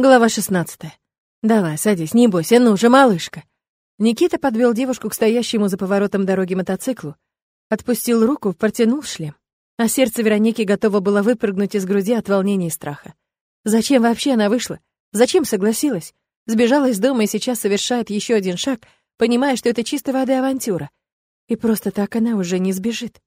Глава 16. Давай, садись, не бойся, ну же, малышка. Никита подвел девушку к стоящему за поворотом дороги мотоциклу, отпустил руку, протянул шлем. А сердце Вероники готово было выпрыгнуть из груди от волнения и страха. Зачем вообще она вышла? Зачем согласилась? Сбежала из дома и сейчас совершает еще один шаг, понимая, что это чистой воды авантюра. И просто так она уже не сбежит.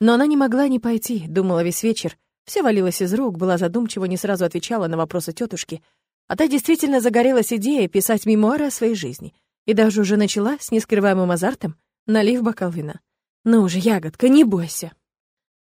Но она не могла не пойти, думала весь вечер. Все валилось из рук, была задумчива, не сразу отвечала на вопросы тетушки — а та действительно загорелась идеей писать мемуары о своей жизни. И даже уже начала с нескрываемым азартом, налив бокал вина. «Ну уже, ягодка, не бойся!»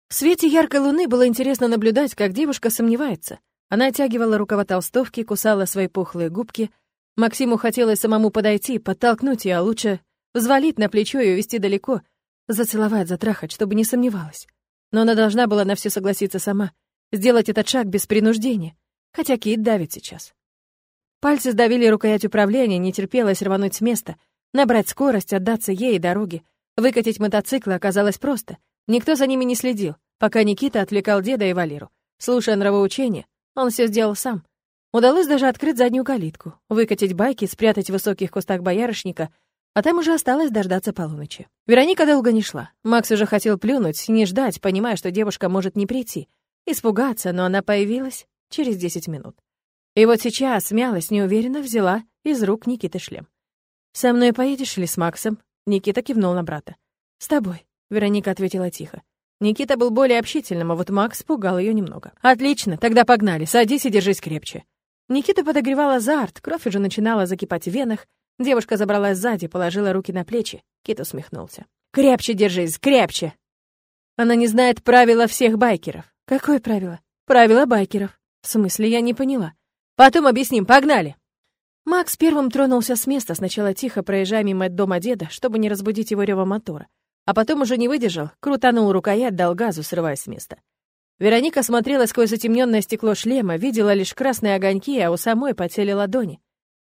В свете яркой луны было интересно наблюдать, как девушка сомневается. Она оттягивала рукава толстовки, кусала свои пухлые губки. Максиму хотелось самому подойти, подтолкнуть ее, а лучше взвалить на плечо и увести далеко, зацеловать, затрахать, чтобы не сомневалась. Но она должна была на все согласиться сама, сделать этот шаг без принуждения, хотя Кит давит сейчас. Пальцы сдавили рукоять управления, не терпелось рвануть с места, набрать скорость, отдаться ей и дороге. Выкатить мотоцикл оказалось просто. Никто за ними не следил, пока Никита отвлекал деда и Валеру. Слушая нравоучение, он все сделал сам. Удалось даже открыть заднюю калитку, выкатить байки, спрятать в высоких кустах боярышника, а там уже осталось дождаться полуночи. Вероника долго не шла. Макс уже хотел плюнуть, не ждать, понимая, что девушка может не прийти. Испугаться, но она появилась через 10 минут. И вот сейчас мялась неуверенно взяла из рук Никиты шлем. «Со мной поедешь или с Максом?» Никита кивнул на брата. «С тобой», — Вероника ответила тихо. Никита был более общительным, а вот Макс пугал ее немного. «Отлично, тогда погнали, садись и держись крепче». Никита подогревал азарт, кровь уже начинала закипать в венах. Девушка забралась сзади, положила руки на плечи. Кит усмехнулся. «Крепче держись, крепче!» Она не знает правила всех байкеров. «Какое правило?» «Правила байкеров». «В смысле, я не поняла». Потом объясним, погнали!» Макс первым тронулся с места, сначала тихо проезжая мимо дома деда, чтобы не разбудить его ревом мотора, а потом уже не выдержал, крутанул рукоять, дал газу, срываясь с места. Вероника смотрела сквозь затемненное стекло шлема, видела лишь красные огоньки, а у самой потели ладони.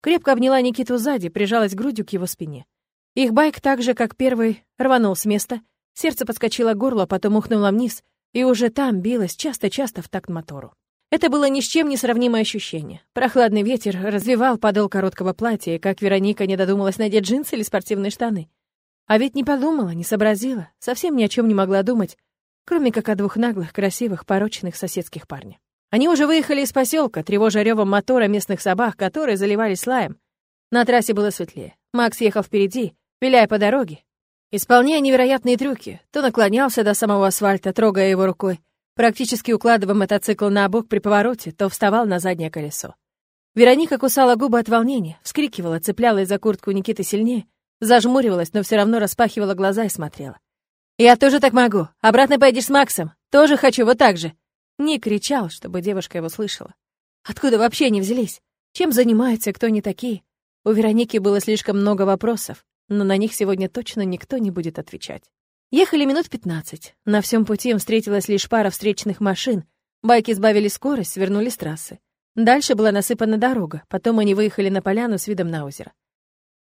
Крепко обняла Никиту сзади, прижалась грудью к его спине. Их байк так же, как первый, рванул с места, сердце подскочило к горлу, а потом ухнуло вниз, и уже там билось часто-часто в такт мотору. Это было ни с чем не сравнимое ощущение. Прохладный ветер развивал подол короткого платья, и как Вероника не додумалась надеть джинсы или спортивные штаны. А ведь не подумала, не сообразила, совсем ни о чем не могла думать, кроме как о двух наглых, красивых, порочных соседских парнях. Они уже выехали из поселка, тревожа ревом мотора местных собак, которые заливались лаем. На трассе было светлее. Макс ехал впереди, виляя по дороге, исполняя невероятные трюки. То наклонялся до самого асфальта, трогая его рукой, практически укладывая мотоцикл на бок при повороте, то вставал на заднее колесо. Вероника кусала губы от волнения, вскрикивала, цеплялась за куртку Никиты сильнее, зажмуривалась, но все равно распахивала глаза и смотрела. «Я тоже так могу. Обратно поедешь с Максом. Тоже хочу, вот так же». Не кричал, чтобы девушка его слышала. Откуда вообще не взялись? Чем занимаются, кто не такие? У Вероники было слишком много вопросов, но на них сегодня точно никто не будет отвечать. Ехали минут пятнадцать. На всем пути им встретилась лишь пара встречных машин. Байки сбавили скорость, свернули с трассы. Дальше была насыпана дорога, потом они выехали на поляну с видом на озеро.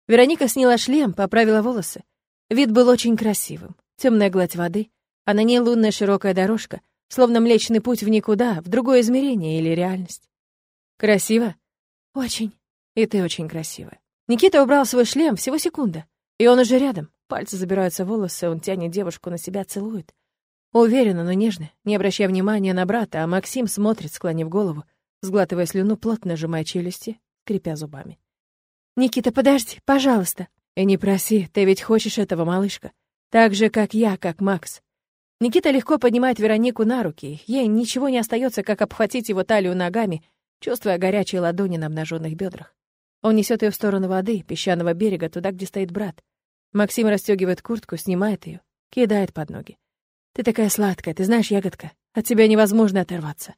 Вероника сняла шлем, поправила волосы. Вид был очень красивым. Темная гладь воды, а на ней лунная широкая дорожка, словно Млечный путь в никуда, в другое измерение или реальность. Красиво? Очень. И ты очень красивая. Никита убрал свой шлем всего секунда, и он уже рядом. Пальцы забираются в волосы, он тянет девушку на себя, целует. Уверенно, но нежно, не обращая внимания на брата, а Максим смотрит, склонив голову, сглатывая слюну, плотно сжимая челюсти, скрипя зубами. «Никита, подожди, пожалуйста!» «И не проси, ты ведь хочешь этого, малышка. Так же, как я, как Макс». Никита легко поднимает Веронику на руки. Ей ничего не остается, как обхватить его талию ногами, чувствуя горячие ладони на обнаженных бедрах. Он несет ее в сторону воды, песчаного берега, туда, где стоит брат. Максим расстегивает куртку, снимает ее, кидает под ноги. «Ты такая сладкая, ты знаешь, ягодка, от тебя невозможно оторваться».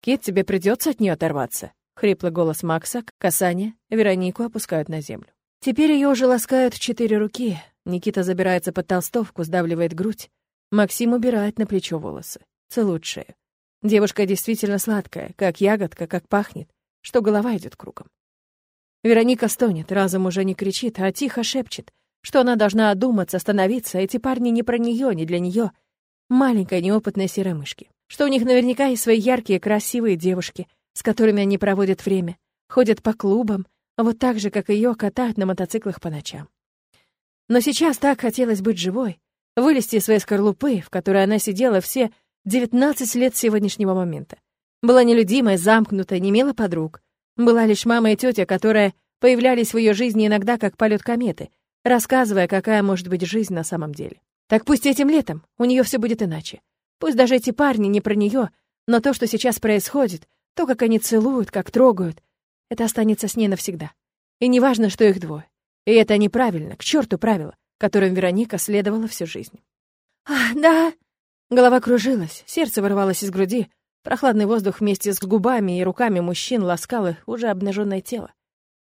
«Кит, тебе придется от нее оторваться», — хриплый голос Макса, касание, Веронику опускают на землю. Теперь ее уже ласкают четыре руки. Никита забирается под толстовку, сдавливает грудь. Максим убирает на плечо волосы, целует шею. Девушка действительно сладкая, как ягодка, как пахнет, что голова идет кругом. Вероника стонет, разум уже не кричит, а тихо шепчет что она должна одуматься, остановиться, эти парни не про нее, не для нее. Маленькая неопытная серая мышки. Что у них наверняка есть свои яркие, красивые девушки, с которыми они проводят время, ходят по клубам, вот так же, как ее катают на мотоциклах по ночам. Но сейчас так хотелось быть живой, вылезти из своей скорлупы, в которой она сидела все 19 лет сегодняшнего момента. Была нелюдимая, замкнутая, не имела подруг. Была лишь мама и тетя, которые появлялись в ее жизни иногда как полет кометы, рассказывая, какая может быть жизнь на самом деле. Так пусть этим летом у нее все будет иначе. Пусть даже эти парни не про нее, но то, что сейчас происходит, то, как они целуют, как трогают, это останется с ней навсегда. И неважно, что их двое. И это неправильно, к черту правила, которым Вероника следовала всю жизнь. «А, да...» Голова кружилась, сердце вырывалось из груди, прохладный воздух вместе с губами и руками мужчин ласкало уже обнаженное тело.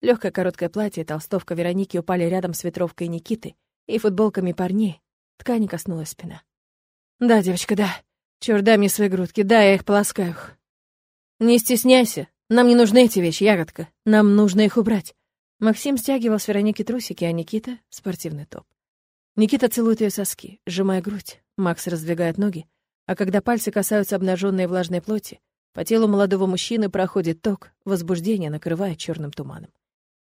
Легкое короткое платье и толстовка Вероники упали рядом с ветровкой Никиты и футболками парней. Ткани коснулась спина. «Да, девочка, да. Чёрт, дай мне свои грудки, да, я их полоскаю. Не стесняйся, нам не нужны эти вещи, ягодка. Нам нужно их убрать. Максим стягивал с Вероники трусики, а Никита — спортивный топ. Никита целует ее соски, сжимая грудь. Макс раздвигает ноги, а когда пальцы касаются обнаженной влажной плоти, по телу молодого мужчины проходит ток, возбуждение накрывает черным туманом.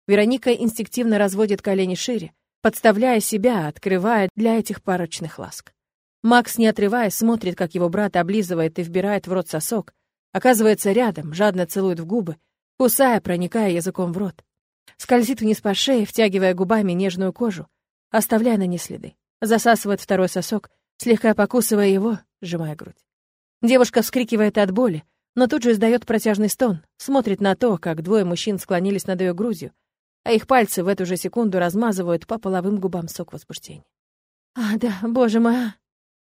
Вероника инстинктивно разводит колени шире, подставляя себя, открывая для этих парочных ласк. Макс, не отрываясь, смотрит, как его брат облизывает и вбирает в рот сосок, оказывается рядом, жадно целует в губы, кусая, проникая языком в рот. Скользит вниз по шее, втягивая губами нежную кожу, оставляя на ней следы. Засасывает второй сосок, слегка покусывая его, сжимая грудь. Девушка вскрикивает от боли, но тут же издает протяжный стон, смотрит на то, как двое мужчин склонились над ее грудью, а их пальцы в эту же секунду размазывают по половым губам сок возбуждения. «А, да, боже мой!» а!»